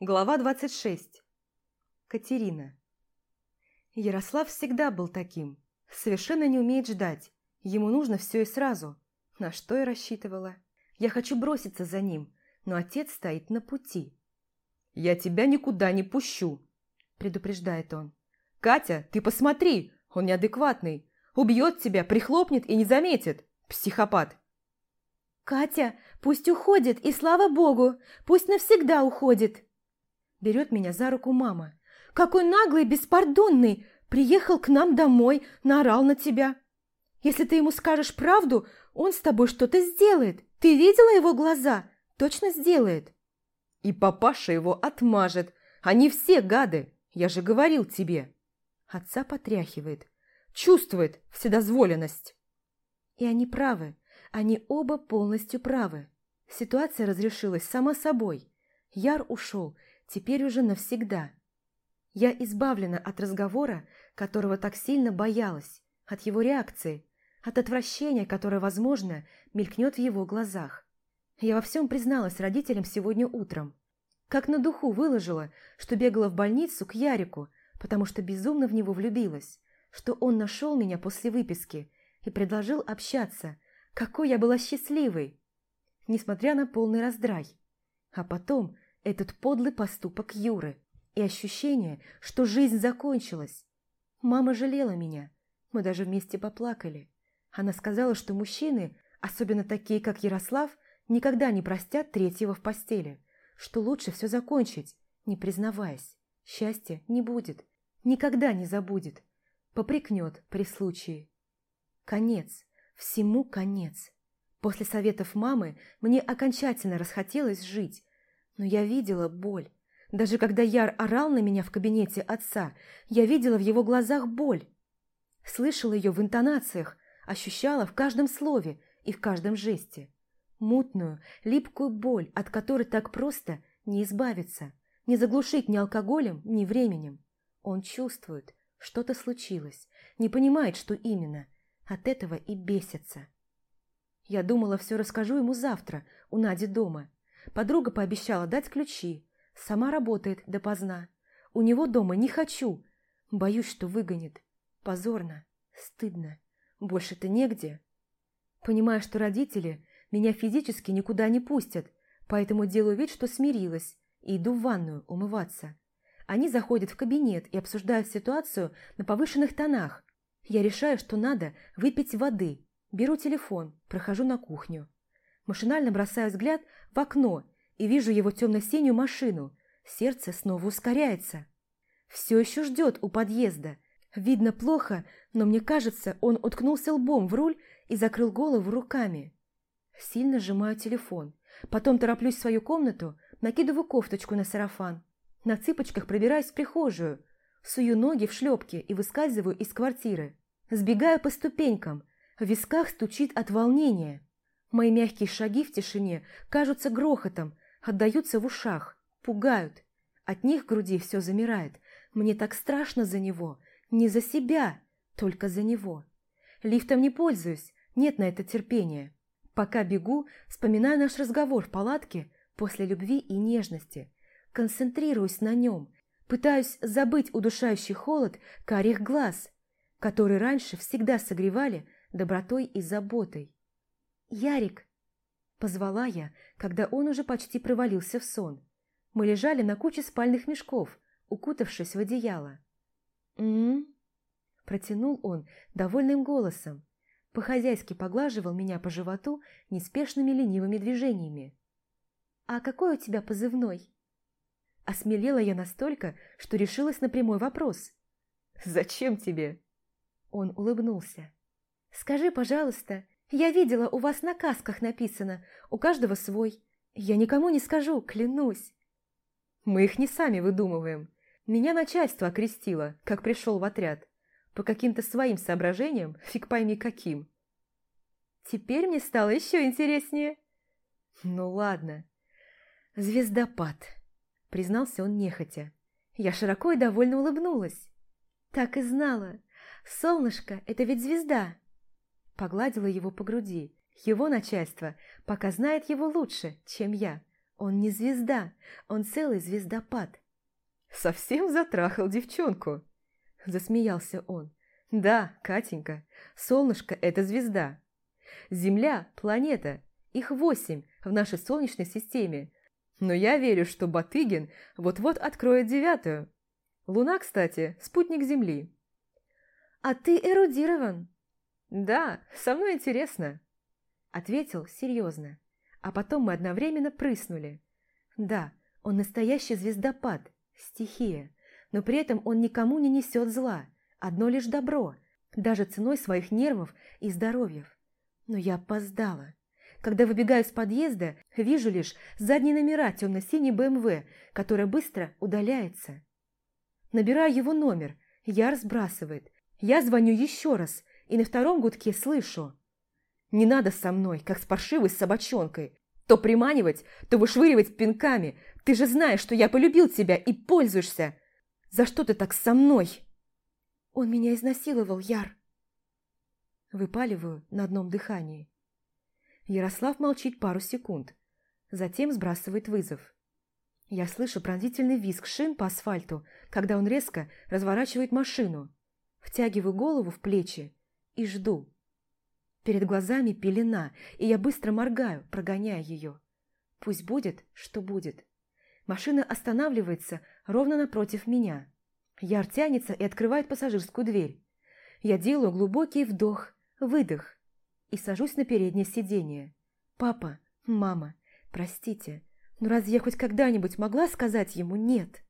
Глава 26. Катерина. Ярослав всегда был таким. Совершенно не умеет ждать. Ему нужно все и сразу. На что я рассчитывала? Я хочу броситься за ним, но отец стоит на пути. «Я тебя никуда не пущу», – предупреждает он. «Катя, ты посмотри, он неадекватный. Убьет тебя, прихлопнет и не заметит. Психопат». «Катя, пусть уходит, и слава богу, пусть навсегда уходит», Берет меня за руку мама. «Какой наглый, беспардонный! Приехал к нам домой, наорал на тебя. Если ты ему скажешь правду, он с тобой что-то сделает. Ты видела его глаза? Точно сделает». «И папаша его отмажет. Они все гады, я же говорил тебе». Отца потряхивает. Чувствует вседозволенность. И они правы. Они оба полностью правы. Ситуация разрешилась сама собой. Яр ушел, теперь уже навсегда. Я избавлена от разговора, которого так сильно боялась, от его реакции, от отвращения, которое, возможно, мелькнет в его глазах. Я во всем призналась родителям сегодня утром. Как на духу выложила, что бегала в больницу к Ярику, потому что безумно в него влюбилась, что он нашел меня после выписки и предложил общаться. Какой я была счастливой! Несмотря на полный раздрай. А потом этот подлый поступок Юры и ощущение, что жизнь закончилась. Мама жалела меня. Мы даже вместе поплакали. Она сказала, что мужчины, особенно такие, как Ярослав, никогда не простят третьего в постели, что лучше все закончить, не признаваясь. Счастья не будет, никогда не забудет, попрекнет при случае. Конец, всему конец. После советов мамы мне окончательно расхотелось жить, но я видела боль. Даже когда Яр орал на меня в кабинете отца, я видела в его глазах боль. Слышала ее в интонациях, ощущала в каждом слове и в каждом жесте. Мутную, липкую боль, от которой так просто не избавиться, не заглушить ни алкоголем, ни временем. Он чувствует, что-то случилось, не понимает, что именно. От этого и бесится. Я думала, все расскажу ему завтра, у Нади дома. Подруга пообещала дать ключи. Сама работает допоздна. У него дома не хочу. Боюсь, что выгонит. Позорно. Стыдно. Больше-то негде. Понимаю, что родители меня физически никуда не пустят, поэтому делаю вид, что смирилась, и иду в ванную умываться. Они заходят в кабинет и обсуждают ситуацию на повышенных тонах. Я решаю, что надо выпить воды. Беру телефон, прохожу на кухню. Машинально бросаю взгляд в окно и вижу его темно-синюю машину. Сердце снова ускоряется. Все еще ждет у подъезда. Видно плохо, но мне кажется, он уткнулся лбом в руль и закрыл голову руками. Сильно сжимаю телефон. Потом тороплюсь в свою комнату, накидываю кофточку на сарафан. На цыпочках пробираюсь в прихожую, сую ноги в шлепки и выскальзываю из квартиры. Сбегаю по ступенькам, в висках стучит от волнения. Мои мягкие шаги в тишине кажутся грохотом, отдаются в ушах, пугают. От них в груди все замирает. Мне так страшно за него. Не за себя, только за него. Лифтом не пользуюсь, нет на это терпения. Пока бегу, вспоминаю наш разговор в палатке после любви и нежности. Концентрируюсь на нем, пытаюсь забыть удушающий холод карих глаз, которые раньше всегда согревали добротой и заботой. «Ярик!» – позвала я, когда он уже почти провалился в сон. Мы лежали на куче спальных мешков, укутавшись в одеяло. «М-м-м?» протянул он довольным голосом. По-хозяйски поглаживал меня по животу неспешными ленивыми движениями. «А какой у тебя позывной?» Осмелела я настолько, что решилась на прямой вопрос. «Зачем тебе?» Он улыбнулся. «Скажи, пожалуйста, я видела, у вас на касках написано, у каждого свой. Я никому не скажу, клянусь. Мы их не сами выдумываем. Меня начальство окрестило, как пришел в отряд. По каким-то своим соображениям, фиг пойми каким. Теперь мне стало еще интереснее. Ну ладно. Звездопад, признался он нехотя. Я широко и довольно улыбнулась. Так и знала. Солнышко – это ведь звезда. Погладила его по груди. Его начальство пока знает его лучше, чем я. Он не звезда, он целый звездопад. «Совсем затрахал девчонку?» – засмеялся он. «Да, Катенька, солнышко – это звезда. Земля – планета, их восемь в нашей Солнечной системе. Но я верю, что Батыгин вот-вот откроет девятую. Луна, кстати, спутник Земли». «А ты эрудирован?» «Да, со мной интересно», – ответил серьезно. А потом мы одновременно прыснули. Да, он настоящий звездопад, стихия, но при этом он никому не несет зла, одно лишь добро, даже ценой своих нервов и здоровьев. Но я опоздала. Когда выбегаю с подъезда, вижу лишь задние номера темно-синей БМВ, которая быстро удаляется. Набираю его номер, я разбрасывает. Я звоню еще раз, и на втором гудке слышу. Не надо со мной, как с паршивой собачонкой. То приманивать, то вышвыривать пинками. Ты же знаешь, что я полюбил тебя и пользуешься. За что ты так со мной? Он меня изнасиловал, Яр. Выпаливаю на одном дыхании. Ярослав молчит пару секунд, затем сбрасывает вызов. Я слышу пронзительный визг шин по асфальту, когда он резко разворачивает машину. Втягиваю голову в плечи и жду. Перед глазами пелена, и я быстро моргаю, прогоняя ее. Пусть будет, что будет. Машина останавливается ровно напротив меня. Яр тянется и открывает пассажирскую дверь. Я делаю глубокий вдох, выдох и сажусь на переднее сиденье. «Папа, мама, простите, но разве я хоть когда-нибудь могла сказать ему «нет»?»